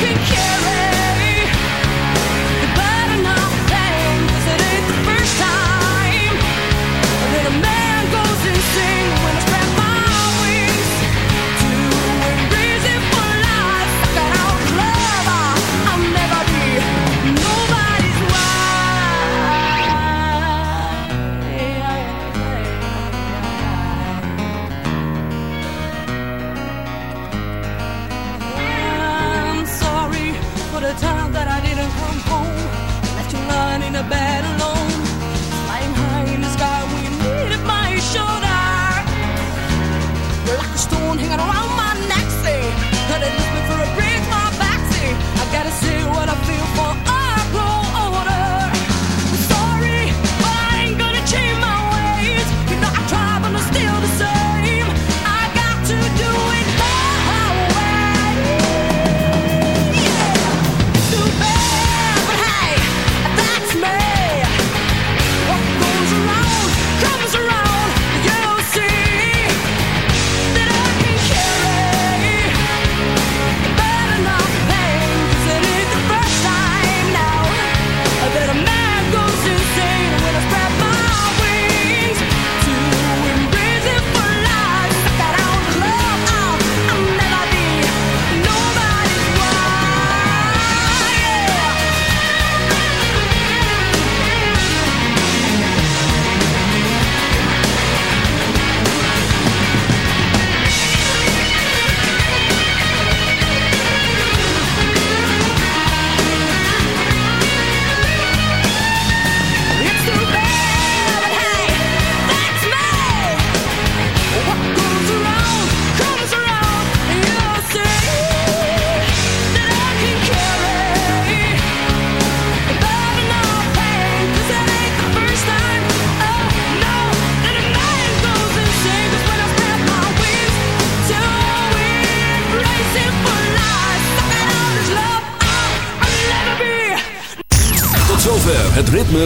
can carry a bed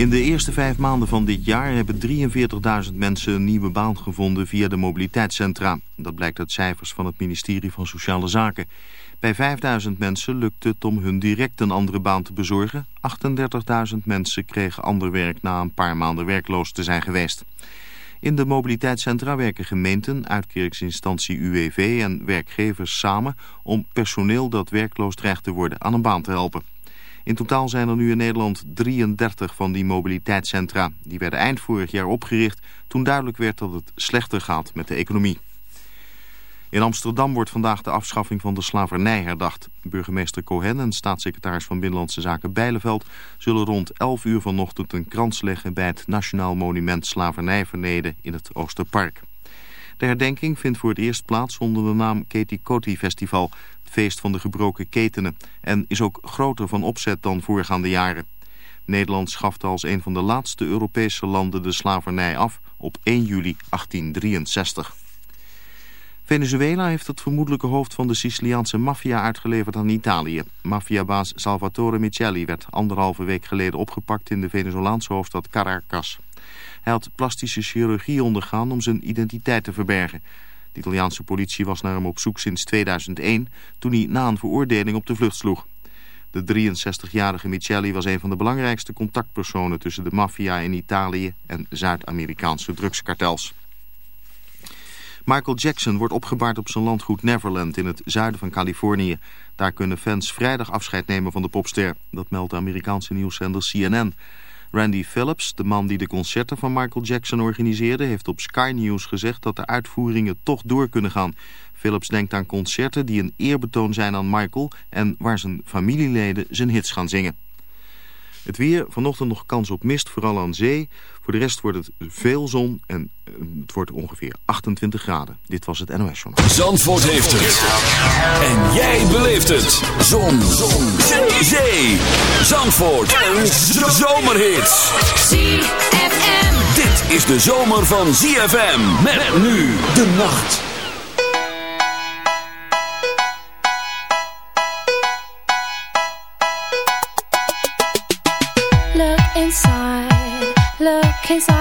In de eerste vijf maanden van dit jaar hebben 43.000 mensen een nieuwe baan gevonden via de mobiliteitscentra. Dat blijkt uit cijfers van het ministerie van Sociale Zaken. Bij 5.000 mensen lukte het om hun direct een andere baan te bezorgen. 38.000 mensen kregen ander werk na een paar maanden werkloos te zijn geweest. In de mobiliteitscentra werken gemeenten, uitkeringsinstantie UWV en werkgevers samen om personeel dat werkloos dreigt te worden aan een baan te helpen. In totaal zijn er nu in Nederland 33 van die mobiliteitscentra. Die werden eind vorig jaar opgericht toen duidelijk werd dat het slechter gaat met de economie. In Amsterdam wordt vandaag de afschaffing van de slavernij herdacht. Burgemeester Cohen en staatssecretaris van Binnenlandse Zaken Bijleveld... zullen rond 11 uur vanochtend een krans leggen bij het Nationaal Monument Slavernijverleden in het Oosterpark. De herdenking vindt voor het eerst plaats onder de naam Katie Coty Festival, feest van de gebroken ketenen, en is ook groter van opzet dan voorgaande jaren. Nederland schafte als een van de laatste Europese landen de slavernij af op 1 juli 1863. Venezuela heeft het vermoedelijke hoofd van de Siciliaanse maffia uitgeleverd aan Italië. Maffiabaas Salvatore Micheli werd anderhalve week geleden opgepakt in de Venezolaanse hoofdstad Caracas. Hij had plastische chirurgie ondergaan om zijn identiteit te verbergen. De Italiaanse politie was naar hem op zoek sinds 2001, toen hij na een veroordeling op de vlucht sloeg. De 63-jarige Micheli was een van de belangrijkste contactpersonen tussen de maffia in Italië en Zuid-Amerikaanse drugskartels. Michael Jackson wordt opgebaard op zijn landgoed Neverland in het zuiden van Californië. Daar kunnen fans vrijdag afscheid nemen van de popster. Dat meldt de Amerikaanse nieuwszender CNN. Randy Phillips, de man die de concerten van Michael Jackson organiseerde, heeft op Sky News gezegd dat de uitvoeringen toch door kunnen gaan. Phillips denkt aan concerten die een eerbetoon zijn aan Michael en waar zijn familieleden zijn hits gaan zingen. Het weer, vanochtend nog kans op mist, vooral aan zee. Voor de rest wordt het veel zon en eh, het wordt ongeveer 28 graden. Dit was het NOS Journal. Zandvoort heeft het. En jij beleeft het. Zon. zon. Zee. zee. Zandvoort. Een zomerhit. ZFM. Dit is de zomer van ZFM. Met nu de nacht.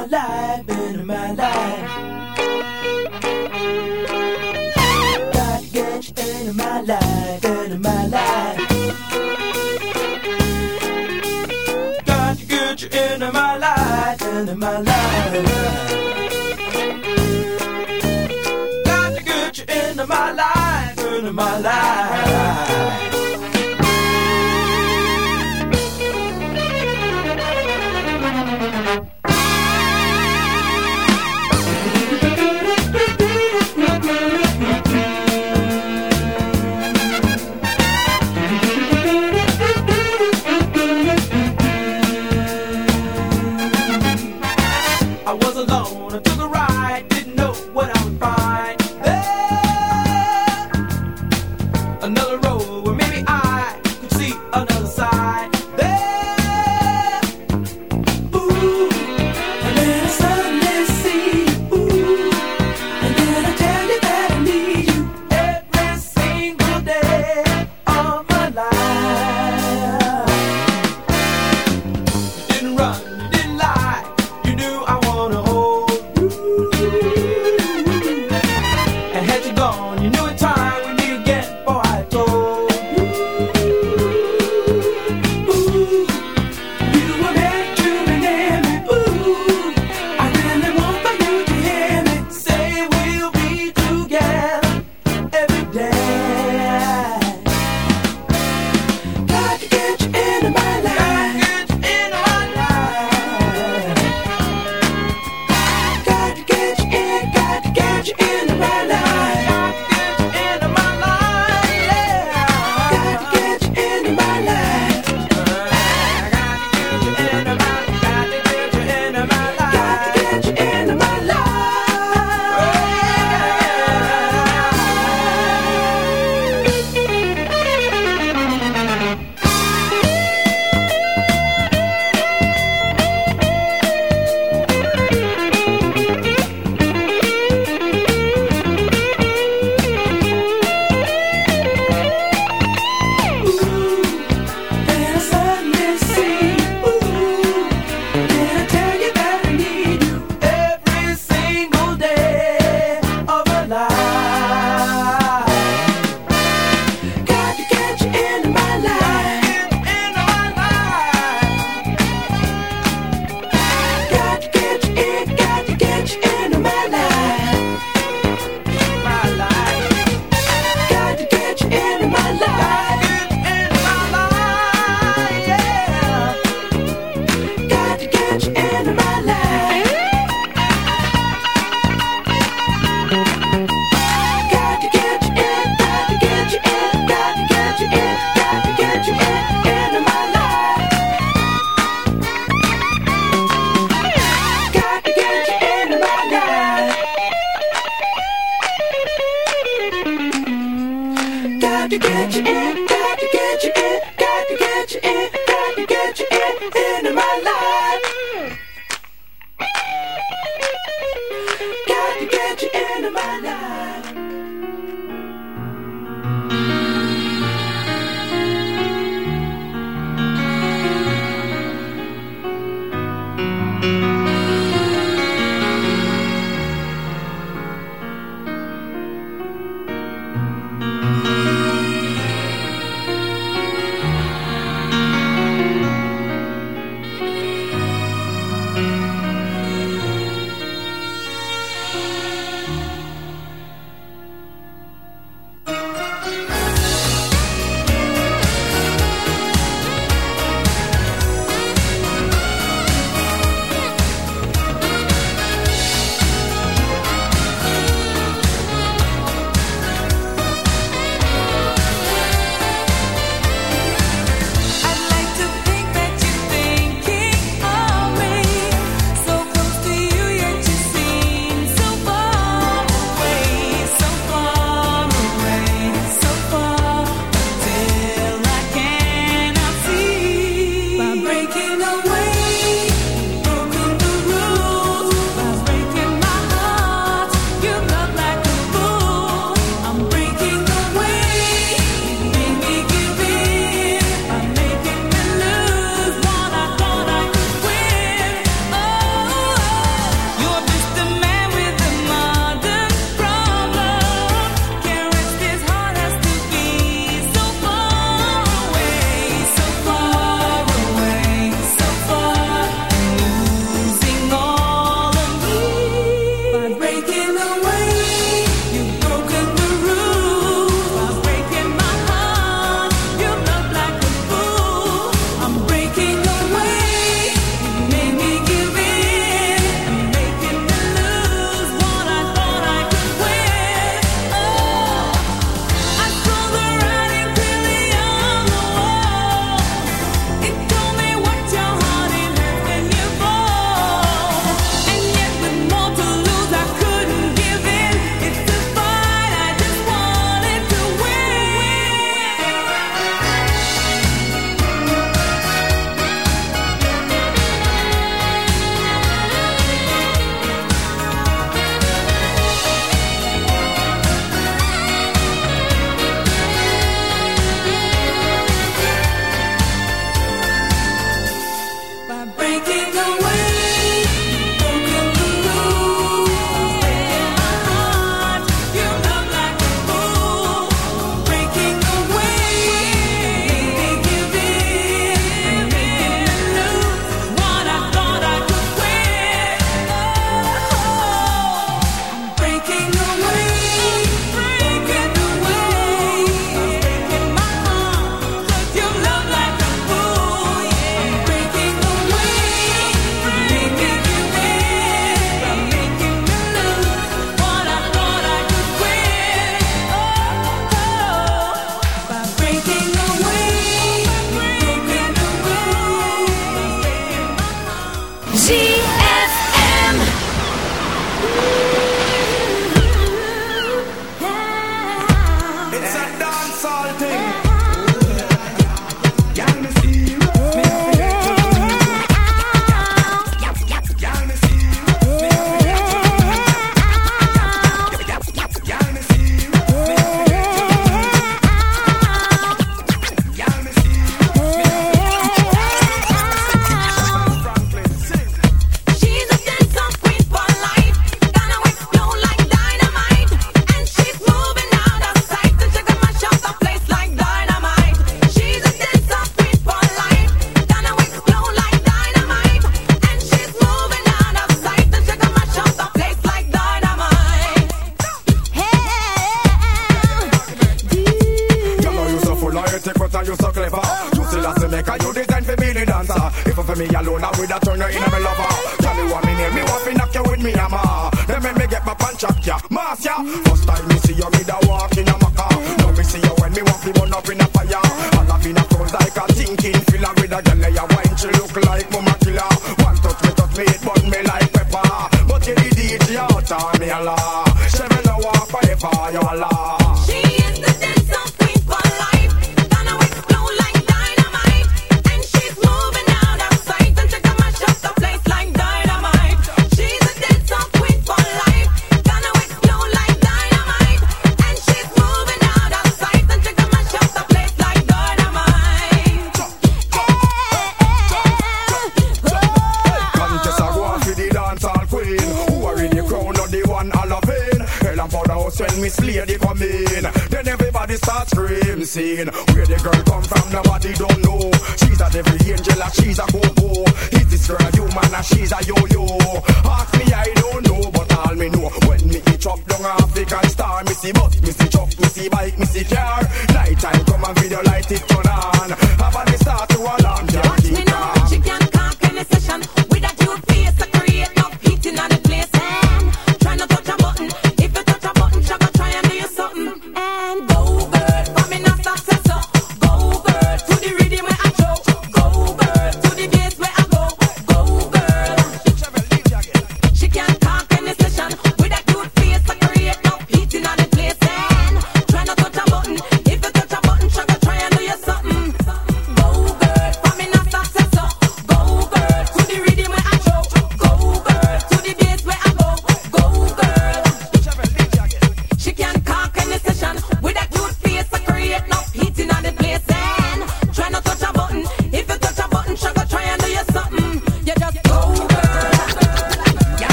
my life, been in my life. Got get you into my life, into my life. Got to get you into my life, into my life.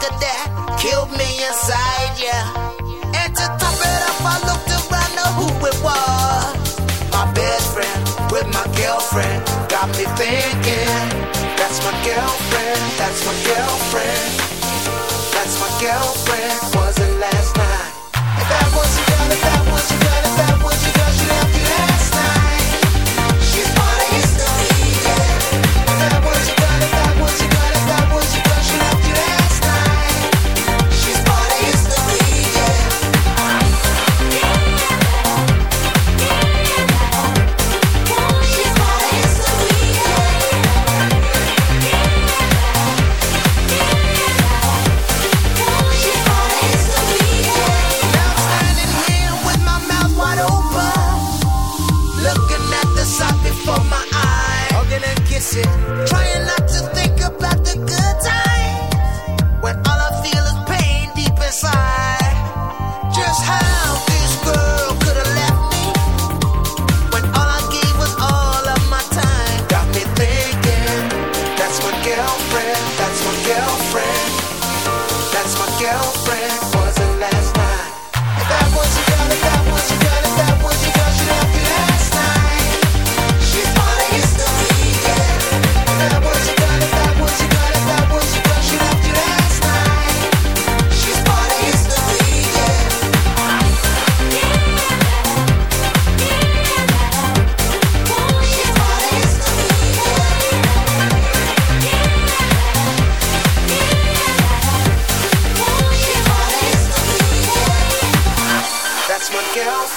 sucker that killed me inside, yeah. And to top it off, I looked around, know who it was. My best friend with my girlfriend got me thinking. That's my girlfriend, that's my girlfriend, that's my girlfriend.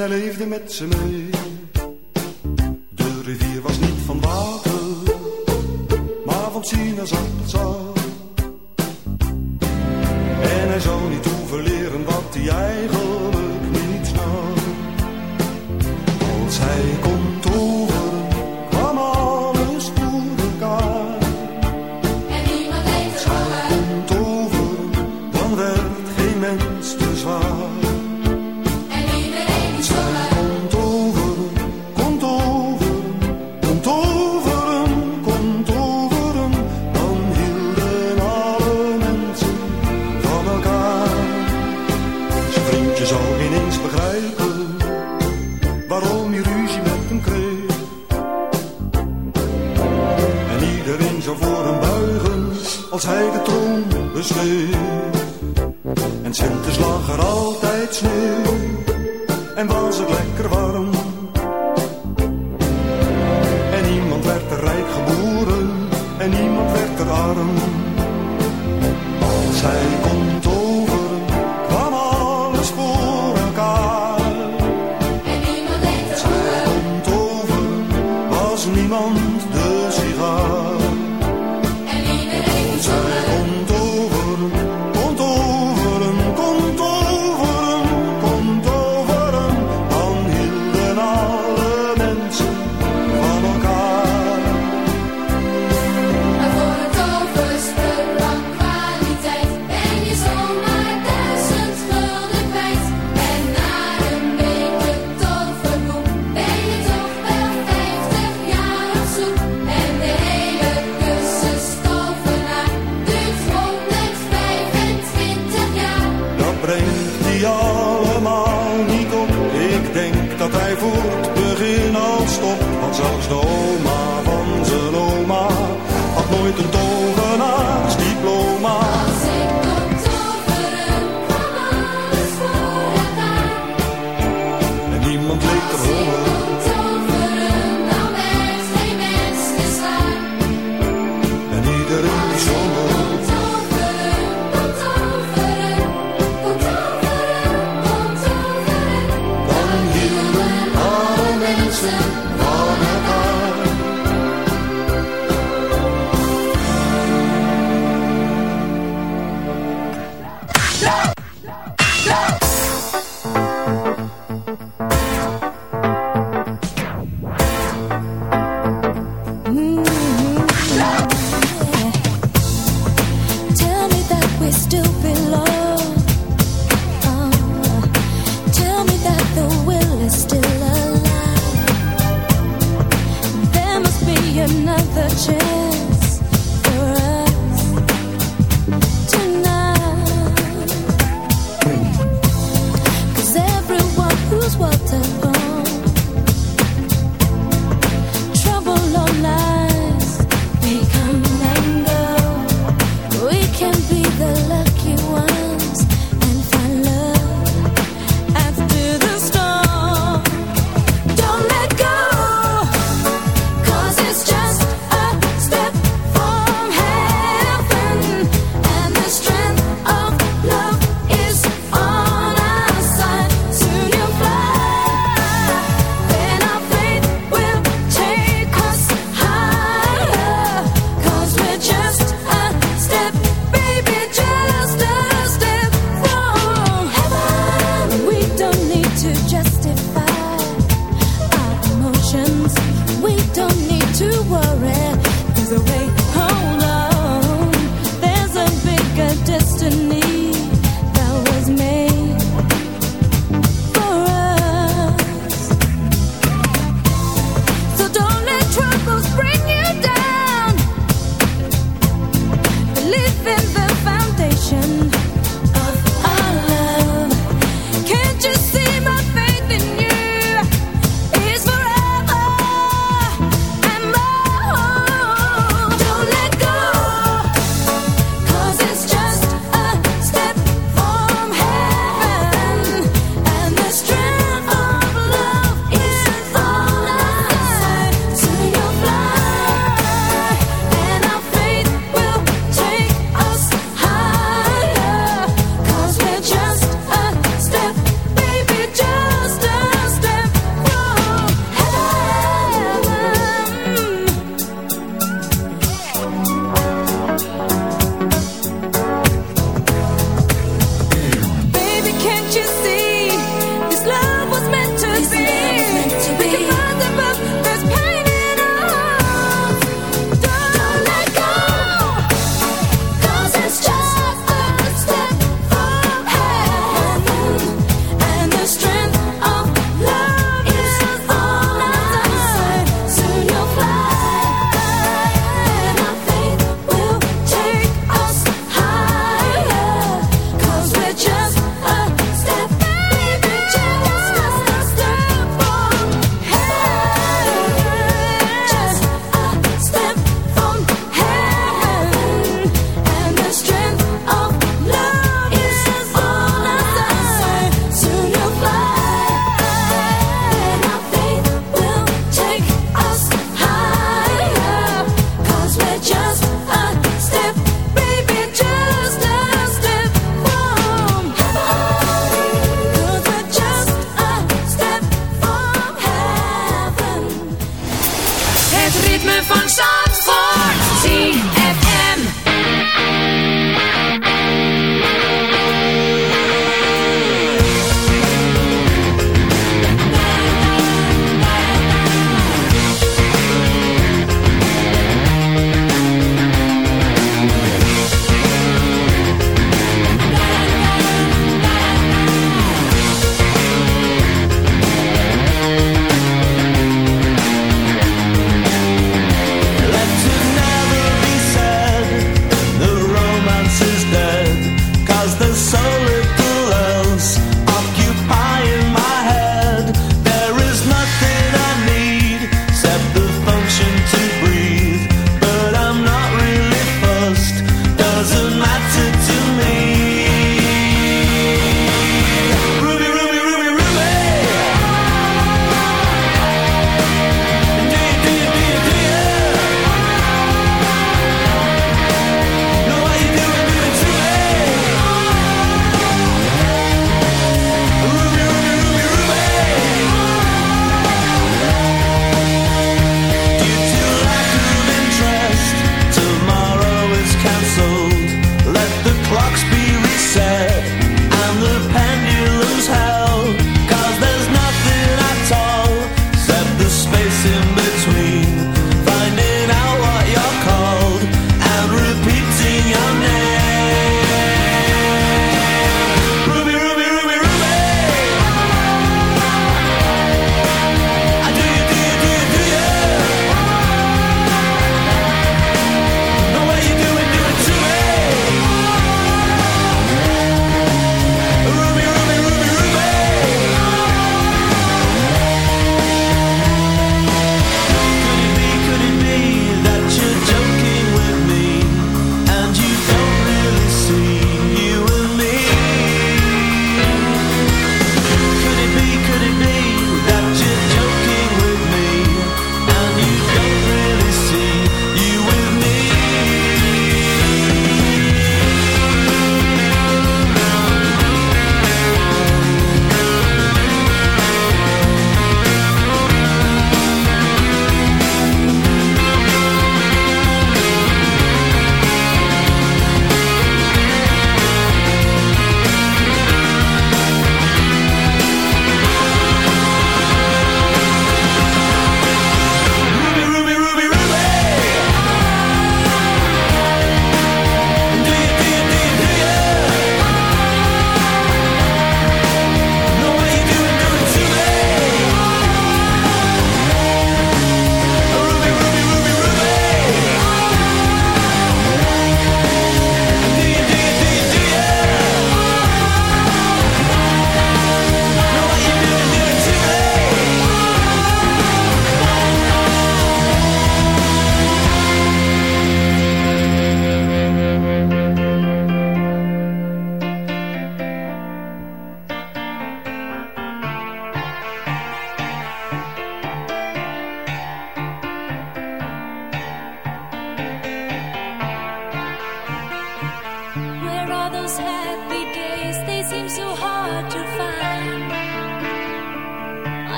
hij leefde met ze mee. De rivier was niet van water, maar van sinaasappelsap.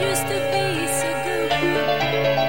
Used to be so good.